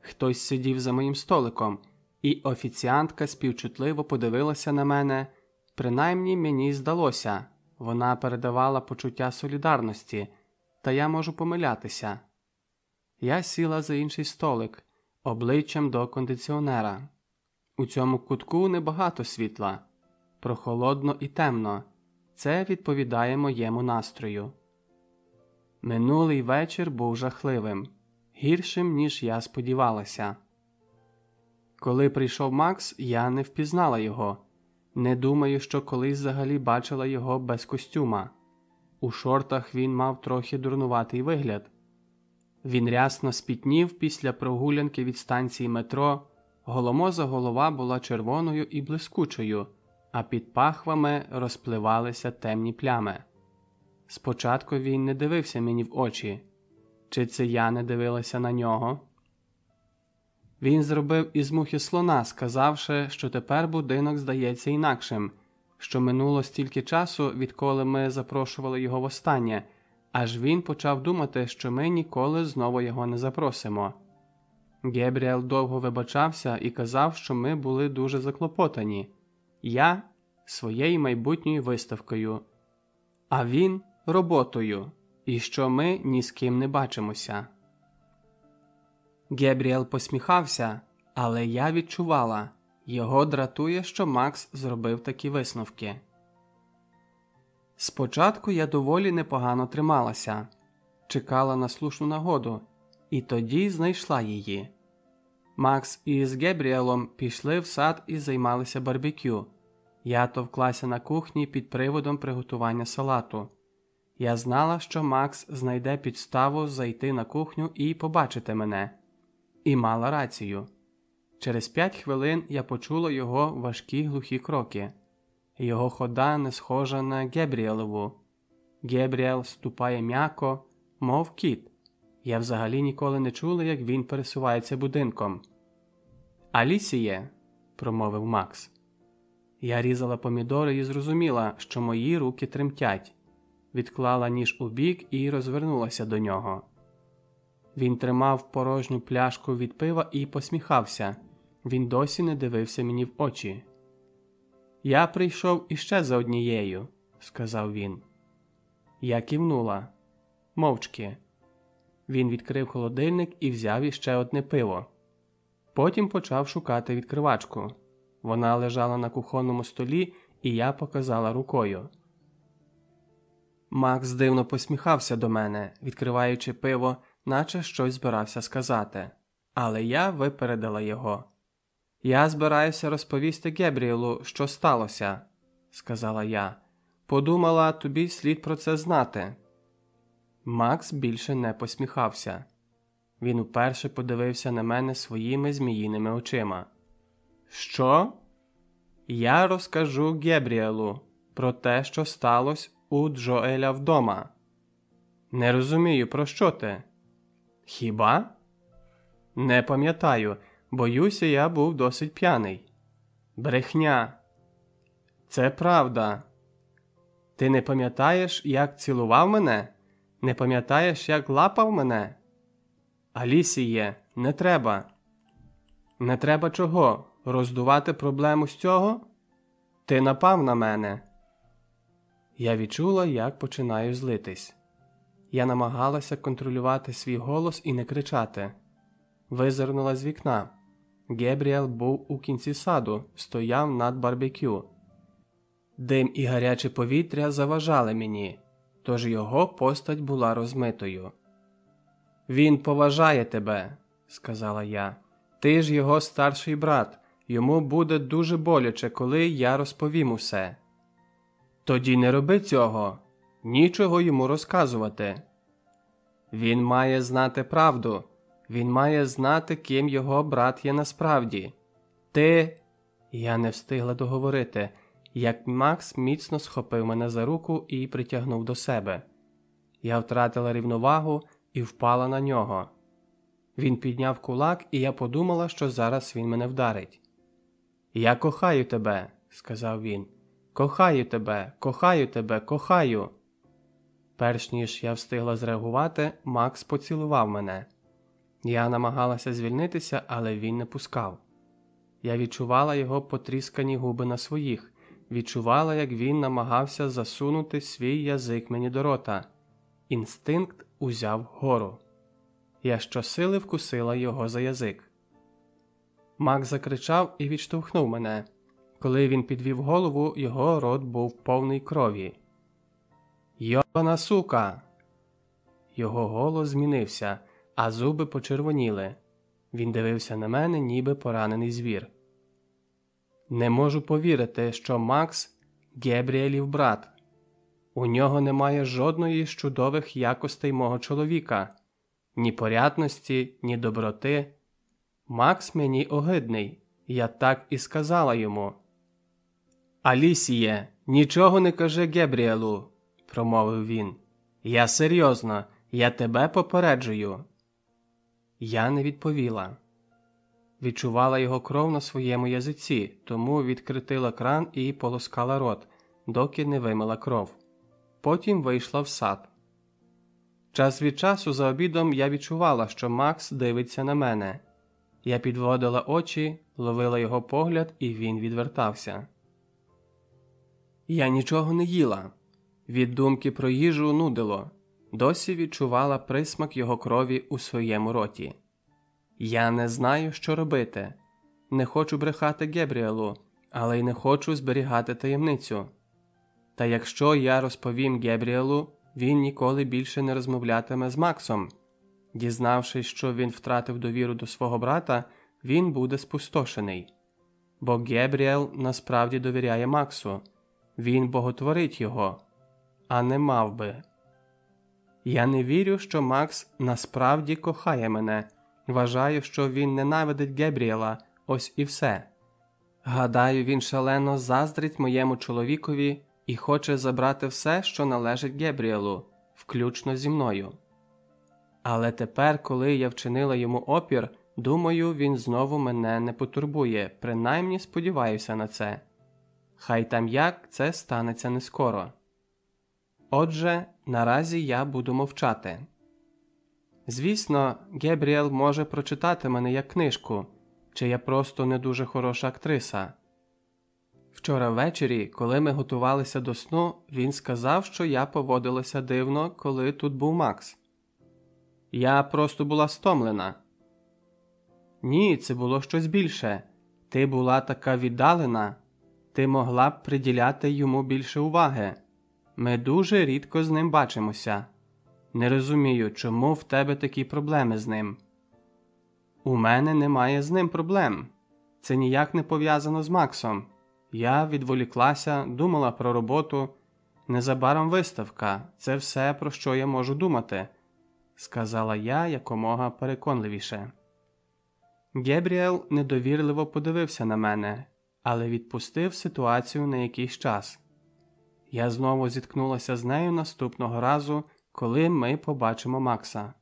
Хтось сидів за моїм столиком, і офіціантка співчутливо подивилася на мене. Принаймні мені здалося, вона передавала почуття солідарності, та я можу помилятися. Я сіла за інший столик, обличчям до кондиціонера. У цьому кутку небагато світла, прохолодно і темно. Це відповідає моєму настрою. Минулий вечір був жахливим, гіршим, ніж я сподівалася. Коли прийшов Макс, я не впізнала його. Не думаю, що колись взагалі бачила його без костюма. У шортах він мав трохи дурнуватий вигляд. Він рясно спітнів після прогулянки від станції метро, голомоза голова була червоною і блискучою, а під пахвами розпливалися темні плями. Спочатку він не дивився мені в очі, чи це я не дивилася на нього. Він зробив із мухи слона, сказавши, що тепер будинок здається інакшим, що минуло стільки часу, відколи ми запрошували його востаннє, аж він почав думати, що ми ніколи знову його не запросимо. Гебріел довго вибачався і казав, що ми були дуже заклопотані я своєю майбутньою виставкою, а він роботою, і що ми ні з ким не бачимося. Гебріел посміхався, але я відчувала його дратує, що Макс зробив такі висновки. Спочатку я доволі непогано трималася, чекала на слушну нагоду, і тоді знайшла її. Макс із Гебріелом пішли в сад і займалися барбекю. Я товклася на кухні під приводом приготування салату. Я знала, що Макс знайде підставу зайти на кухню і побачити мене і мала рацію. Через п'ять хвилин я почула його важкі глухі кроки. Його хода не схожа на Гебріелову. Гебріел ступає м'яко, мов кіт. Я взагалі ніколи не чула, як він пересувається будинком. Алісіє, промовив Макс. Я різала помідори і зрозуміла, що мої руки тремтять, відклала ніж у бік і розвернулася до нього. Він тримав порожню пляшку від пива і посміхався. Він досі не дивився мені в очі. Я прийшов іще за однією, сказав він. Я кивнула мовчки. Він відкрив холодильник і взяв іще одне пиво. Потім почав шукати відкривачку. Вона лежала на кухонному столі, і я показала рукою. Макс дивно посміхався до мене, відкриваючи пиво, наче щось збирався сказати. Але я випередила його. Я збираюся розповісти Гебріелу, що сталося, сказала я. Подумала, тобі слід про це знати. Макс більше не посміхався. Він уперше подивився на мене своїми зміїними очима. Що? Я розкажу Гебріелу про те, що сталося у Джоеля вдома. Не розумію, про що ти? Хіба? Не пам'ятаю, боюся, я був досить п'яний. Брехня. Це правда. Ти не пам'ятаєш, як цілував мене? Не пам'ятаєш, як лапав мене? Алісіє, не треба. Не треба чого? Роздувати проблему з цього? Ти напав на мене. Я відчула, як починаю злитись. Я намагалася контролювати свій голос і не кричати. Визирнула з вікна. Гебріел був у кінці саду, стояв над барбекю. Дим і гаряче повітря заважали мені, тож його постать була розмитою. Він поважає тебе, сказала я. Ти ж його старший брат, йому буде дуже боляче, коли я розповім усе. Тоді не роби цього, нічого йому розказувати. Він має знати правду, він має знати, ким його брат є насправді. Ти. Я не встигла договорити, як Макс міцно схопив мене за руку і притягнув до себе. Я втратила рівновагу і впала на нього. Він підняв кулак, і я подумала, що зараз він мене вдарить. Я кохаю тебе, сказав він. Кохаю тебе, кохаю тебе, кохаю. Перш ніж я встигла зреагувати, Макс поцілував мене. Я намагалася звільнитися, але він не пускав. Я відчувала його потріскані губи на своїх, відчувала, як він намагався засунути свій язик мені до рота. Інстинкт узяв гору. Я щосили вкусила його за язик. Макс закричав і відштовхнув мене. Коли він підвів голову, його рот був повний крові. Йона сука. Його голос змінився, а зуби почервоніли. Він дивився на мене, ніби поранений звір. Не можу повірити, що Макс Гебріелів брат. У нього немає жодної з чудових якостей мого чоловіка, ні порядності, ні доброти. Макс мені огидний, я так і сказала йому. Алісіє, нічого не кажи Гебріелу, промовив він. Я серйозно, я тебе попереджую. Я не відповіла. Відчувала його кров на своєму язиці, тому відкритила кран і полоскала рот, доки не вимила кров. Потім вийшла в сад. Час від часу за обідом я відчувала, що Макс дивиться на мене. Я підводила очі, ловила його погляд, і він відвертався. Я нічого не їла. Від думки про їжу нудило, досі відчувала присмак його крові у своєму роті. Я не знаю, що робити. Не хочу брехати Гебріелу, але й не хочу зберігати таємницю. Та якщо я розповім Гебріелу, він ніколи більше не розмовлятиме з Максом. Дізнавшись, що він втратив довіру до свого брата, він буде спустошений. Бо Гебріел насправді довіряє Максу, він боготворить його, а не мав би. Я не вірю, що Макс насправді кохає мене. Вважаю, що він ненавидить Гебріела, ось і все. Гадаю, він шалено заздрить моєму чоловікові і хоче забрати все, що належить Гебріелу, включно зі мною. Але тепер, коли я вчинила йому опір, Думаю, він знову мене не потурбує, принаймні сподіваюся на це. Хай там як це станеться не скоро. Отже, наразі я буду мовчати. Звісно, Гебріел може прочитати мене як книжку, чи я просто не дуже хороша актриса. Вчора ввечері, коли ми готувалися до сну, він сказав, що я поводилася дивно, коли тут був Макс. Я просто була стомлена. Ні, це було щось більше. Ти була така віддалена, ти могла б приділяти йому більше уваги. Ми дуже рідко з ним бачимося. Не розумію, чому в тебе такі проблеми з ним. У мене немає з ним проблем. Це ніяк не пов'язано з Максом. Я відволіклася, думала про роботу. Незабаром виставка це все, про що я можу думати, сказала я якомога переконливіше. Гебріел недовірливо подивився на мене, але відпустив ситуацію на якийсь час. Я знову зіткнулася з нею наступного разу, коли ми побачимо Макса,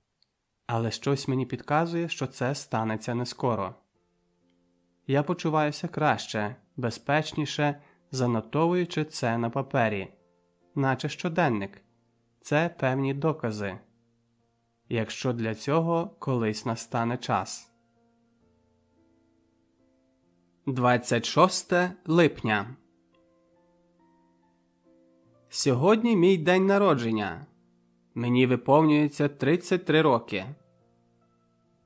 але щось мені підказує, що це станеться не скоро. Я почуваюся краще, безпечніше, занотовуючи це на папері, наче щоденник, це певні докази, якщо для цього колись настане час. 26 липня. Сьогодні мій день народження. Мені виповнюється 33 роки.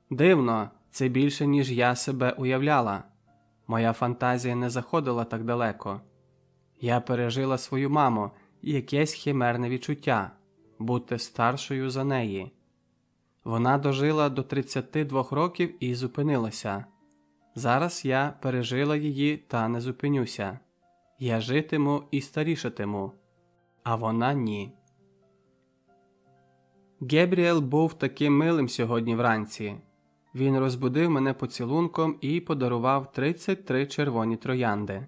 Дивно, це більше, ніж я себе уявляла. Моя фантазія не заходила так далеко. Я пережила свою маму і якесь химерне відчуття бути старшою за неї. Вона дожила до 32 років і зупинилася. Зараз я пережила її та не зупинюся. Я житиму і старішатиму, а вона ні. Гебріел був таким милим сьогодні вранці. Він розбудив мене поцілунком і подарував 33 червоні троянди.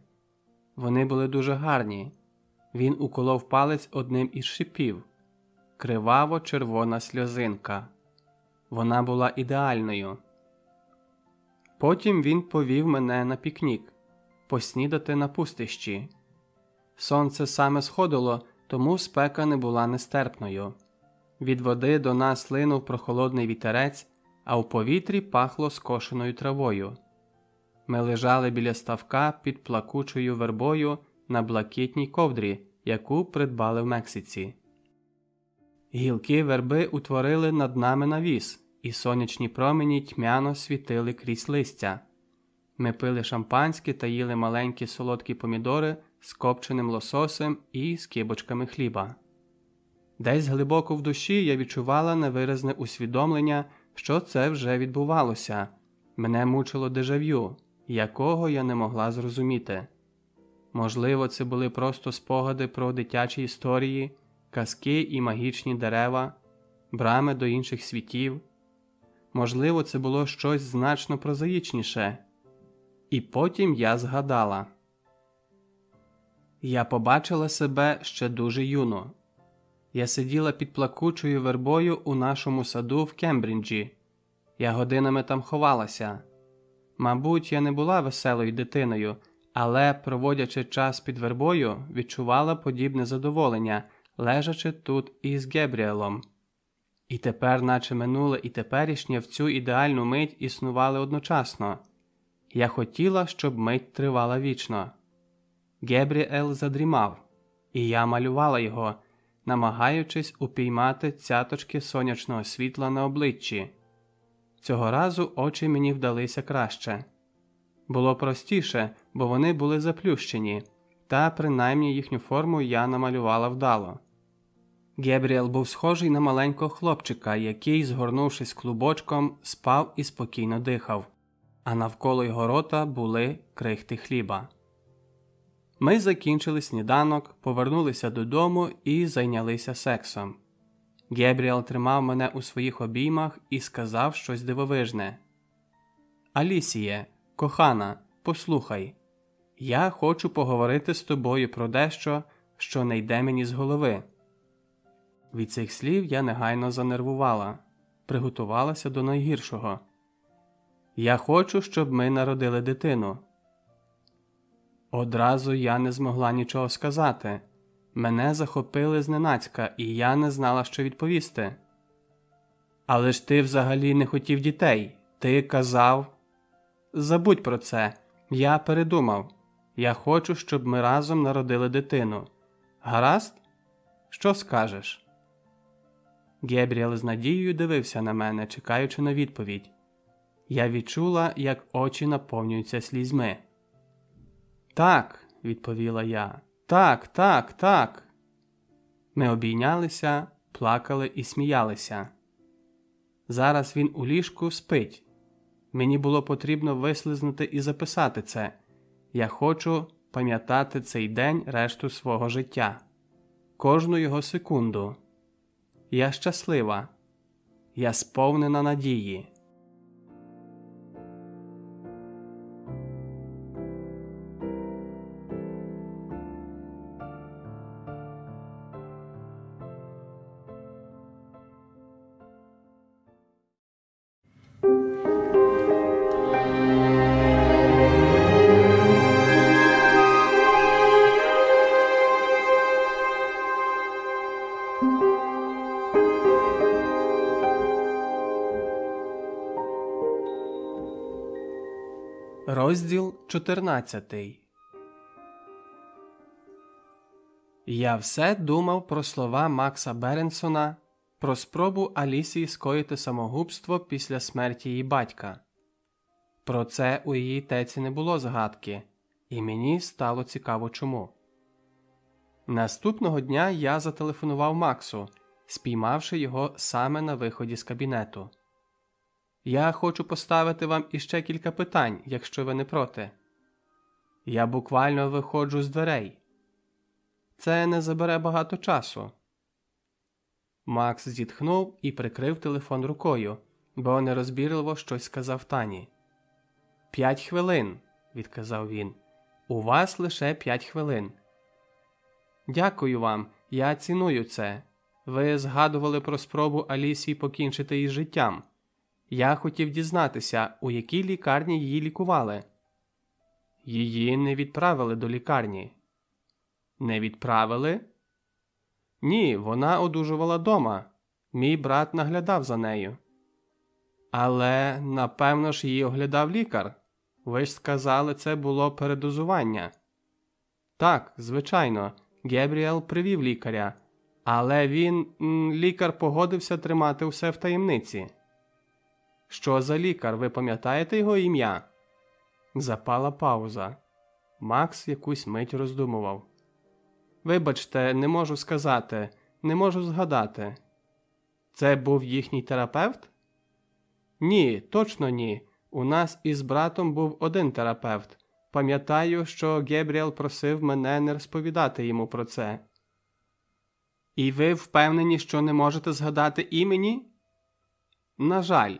Вони були дуже гарні. Він уколов палець одним із шипів криваво червона сльозинка. Вона була ідеальною. Потім він повів мене на пікнік поснідати на пустищі. Сонце саме сходило, тому спека не була нестерпною. Від води до нас линув прохолодний вітерець, а у повітрі пахло скошеною травою. Ми лежали біля ставка під плакучою вербою на блакитній ковдрі, яку придбали в Мексиці. Гілки верби утворили над нами навіс і сонячні промені тьмяно світили крізь листя. Ми пили шампанське та їли маленькі солодкі помідори з копченим лососем і з кибочками хліба. Десь глибоко в душі я відчувала невиразне усвідомлення, що це вже відбувалося. Мене мучило дежав'ю, якого я не могла зрозуміти. Можливо, це були просто спогади про дитячі історії, казки і магічні дерева, брами до інших світів. Можливо, це було щось значно прозаїчніше. І потім я згадала я побачила себе ще дуже юно. Я сиділа під плакучою вербою у нашому саду в Кембріджі. Я годинами там ховалася. Мабуть, я не була веселою дитиною, але, проводячи час під вербою, відчувала подібне задоволення, лежачи тут із Гебріелом. І тепер, наче минуле і теперішнє в цю ідеальну мить існували одночасно. Я хотіла, щоб мить тривала вічно. Гебріел задрімав, і я малювала його, намагаючись упіймати цяточки сонячного світла на обличчі. Цього разу очі мені вдалися краще. Було простіше, бо вони були заплющені, та принаймні їхню форму я намалювала вдало. Гебріел був схожий на маленького хлопчика, який, згорнувшись клубочком, спав і спокійно дихав, а навколо його рота були крихти хліба. Ми закінчили сніданок, повернулися додому і зайнялися сексом. Гебріел тримав мене у своїх обіймах і сказав щось дивовижне. Алісіє, кохана, послухай, я хочу поговорити з тобою про дещо, що не йде мені з голови. Від цих слів я негайно занервувала, приготувалася до найгіршого. Я хочу, щоб ми народили дитину. Одразу я не змогла нічого сказати. Мене захопили зненацька, і я не знала, що відповісти. Але ж ти взагалі не хотів дітей. Ти казав. Забудь про це. Я передумав. Я хочу, щоб ми разом народили дитину. Гаразд? Що скажеш? Гебріел з надією дивився на мене, чекаючи на відповідь. Я відчула, як очі наповнюються слізьми. Так, відповіла я. Так, так, так. Ми обійнялися, плакали і сміялися. Зараз він у ліжку спить. Мені було потрібно вислизнути і записати це. Я хочу пам'ятати цей день решту свого життя, кожну його секунду. Я щаслива, я сповнена надії. 14 Я все думав про слова Макса Беренсона про спробу Алісії скоїти самогубство після смерті її батька. Про це у її теці не було згадки, і мені стало цікаво чому. Наступного дня я зателефонував Максу, спіймавши його саме на виході з кабінету. Я хочу поставити вам іще кілька питань, якщо ви не проти. Я буквально виходжу з дверей. Це не забере багато часу. Макс зітхнув і прикрив телефон рукою, бо нерозбірливо щось сказав Тані. П'ять хвилин, відказав він. У вас лише п'ять хвилин. Дякую вам, я ціную це. Ви згадували про спробу Алісії покінчити із життям. Я хотів дізнатися, у якій лікарні її лікували. Її не відправили до лікарні. Не відправили? Ні, вона одужувала дома. Мій брат наглядав за нею. Але напевно ж її оглядав лікар. Ви ж сказали, це було передозування. Так, звичайно, Гебріел привів лікаря, але він, лікар, погодився тримати все в таємниці. Що за лікар, ви пам'ятаєте його ім'я? Запала пауза. Макс якусь мить роздумував. Вибачте, не можу сказати, не можу згадати. Це був їхній терапевт? Ні, точно ні. У нас із братом був один терапевт. Пам'ятаю, що Гебріел просив мене не розповідати йому про це. І ви впевнені, що не можете згадати імені? На жаль.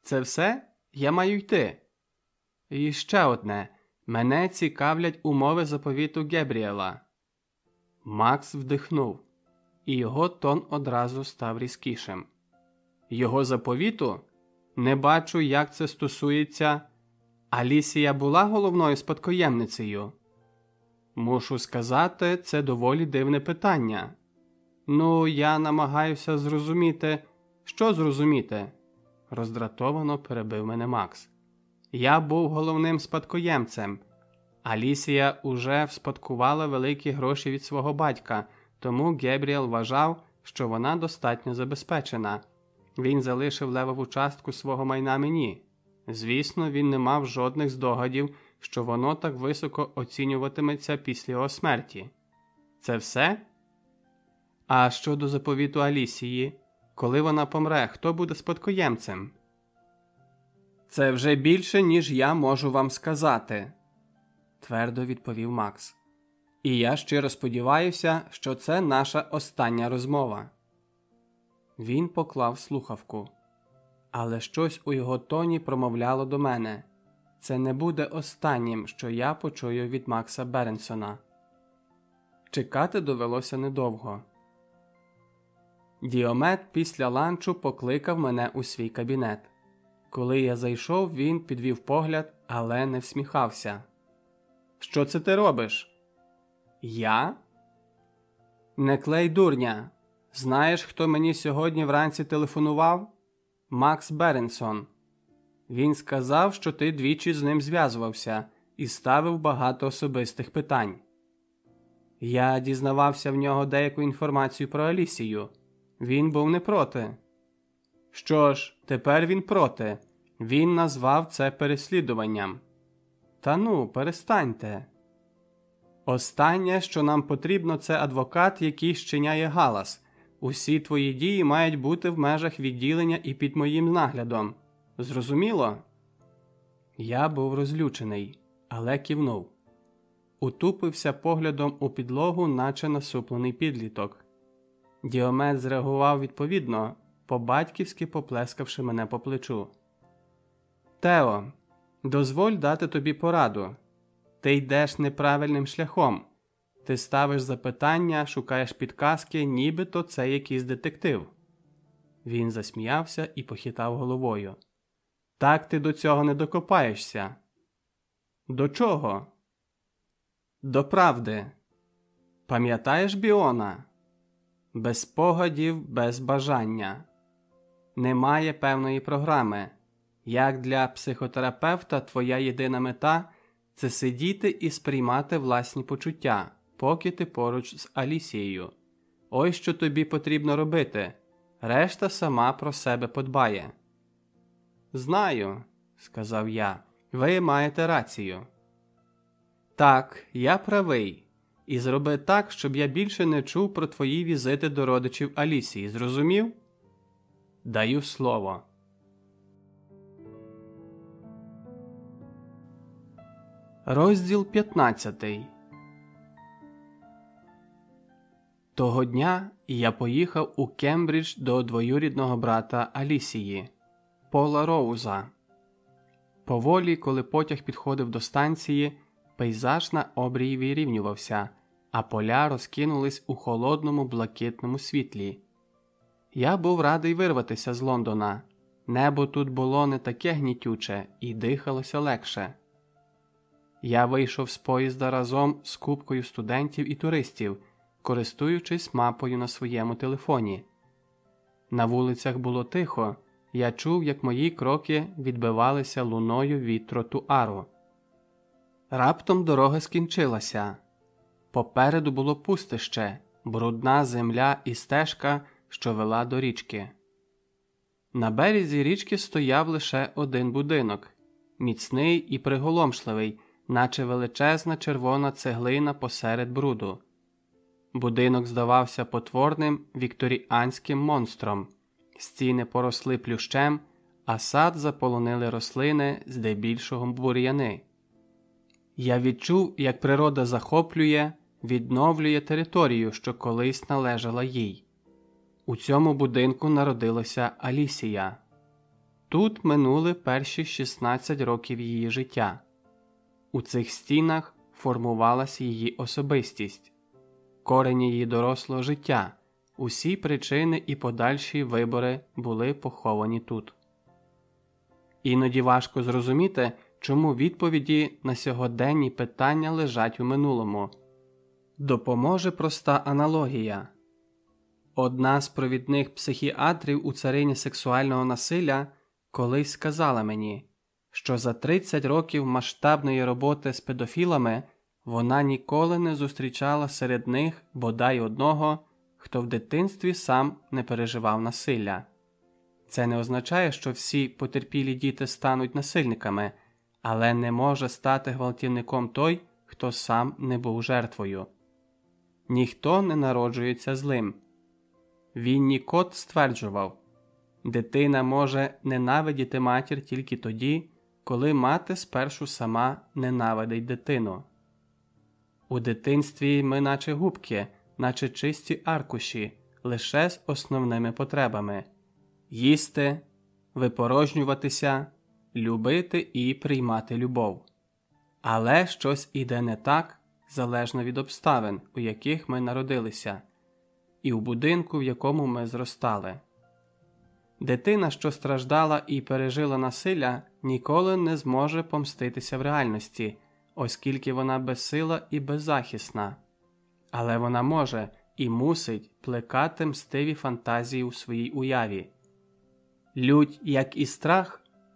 Це все? Я маю йти. І ще одне мене цікавлять умови заповіту Гебріела. Макс вдихнув, і його тон одразу став різкішим. Його заповіту не бачу, як це стосується. Алісія була головною спадкоємницею. Мушу сказати, це доволі дивне питання. Ну, я намагаюся зрозуміти, що зрозуміти роздратовано перебив мене Макс. Я був головним спадкоємцем. Алісія уже вспадкувала великі гроші від свого батька, тому Гебріел вважав, що вона достатньо забезпечена. Він залишив левову частку свого майна мені. Звісно, він не мав жодних здогадів, що воно так високо оцінюватиметься після його смерті. Це все? А щодо заповіту Алісії, коли вона помре, хто буде спадкоємцем? Це вже більше, ніж я можу вам сказати, твердо відповів Макс. І я щиро сподіваюся, що це наша остання розмова. Він поклав слухавку, але щось у його тоні промовляло до мене. Це не буде останнім, що я почую від Макса Беренсона. Чекати довелося недовго. Діомет після ланчу покликав мене у свій кабінет. Коли я зайшов, він підвів погляд, але не всміхався. Що це ти робиш? Я? Не клей дурня. Знаєш, хто мені сьогодні вранці телефонував? Макс Беренсон. Він сказав, що ти двічі з ним зв'язувався і ставив багато особистих питань. Я дізнавався в нього деяку інформацію про Алісію. Він був не проти. Що ж, тепер він проти. Він назвав це переслідуванням. Та ну, перестаньте. Останнє, що нам потрібно, це адвокат, який щиняє галас. Усі твої дії мають бути в межах відділення і під моїм наглядом. Зрозуміло? Я був розлючений, але кивнув. Утупився поглядом у підлогу, наче насуплений підліток. Діомет зреагував відповідно, по-батьківськи поплескавши мене по плечу. Тео, дозволь дати тобі пораду. Ти йдеш неправильним шляхом. Ти ставиш запитання, шукаєш підказки, нібито це якийсь детектив. Він засміявся і похитав головою. Так ти до цього не докопаєшся. До чого? До правди. Пам'ятаєш Біона? Без спогадів, без бажання. Немає певної програми. Як для психотерапевта, твоя єдина мета це сидіти і сприймати власні почуття, поки ти поруч з Алісією. Ось що тобі потрібно робити. Решта сама про себе подбає. Знаю, сказав я, ви маєте рацію. Так, я правий. І зроби так, щоб я більше не чув про твої візити до родичів Алісії. Зрозумів? Даю слово. Розділ 15 Того дня я поїхав у Кембридж до двоюрідного брата Алісії Пола Роуза. Поволі, коли потяг підходив до станції, пейзаж на обрії вирівнювався, а поля розкинулись у холодному блакитному світлі. Я був радий вирватися з Лондона. Небо тут було не таке гнітюче і дихалося легше. Я вийшов з поїзда разом з купкою студентів і туристів, користуючись мапою на своєму телефоні. На вулицях було тихо, я чув, як мої кроки відбивалися луною від тротуару. Раптом дорога скінчилася. Попереду було пустище, брудна земля і стежка, що вела до річки. На березі річки стояв лише один будинок міцний і приголомшливий, наче величезна червона цеглина посеред бруду. Будинок здавався потворним вікторіанським монстром, стіни поросли плющем, а сад заполонили рослини здебільшого бур'яни. Я відчув, як природа захоплює, відновлює територію, що колись належала їй. У цьому будинку народилася Алісія. Тут минули перші 16 років її життя. У цих стінах формувалася її особистість, корені її дорослого життя, усі причини і подальші вибори були поховані тут. Іноді важко зрозуміти, чому відповіді на сьогоденні питання лежать у минулому. Допоможе проста аналогія. Одна з провідних психіатрів у царині сексуального насилля колись сказала мені, що за 30 років масштабної роботи з педофілами вона ніколи не зустрічала серед них бодай одного, хто в дитинстві сам не переживав насилля. Це не означає, що всі потерпілі діти стануть насильниками, але не може стати гвалтівником той, хто сам не був жертвою. Ніхто не народжується злим. Віннікот стверджував дитина може ненавидіти матір тільки тоді, коли мати спершу сама ненавидить дитину. У дитинстві ми, наче губки, наче чисті аркуші, лише з основними потребами їсти, випорожнюватися, любити і приймати любов. Але щось іде не так залежно від обставин, у яких ми народилися, і у будинку, в якому ми зростали. Дитина, що страждала і пережила насилля, ніколи не зможе помститися в реальності, оскільки вона безсила і беззахисна. Але вона може і мусить плекати мстиві фантазії у своїй уяві. Лють, як і страх,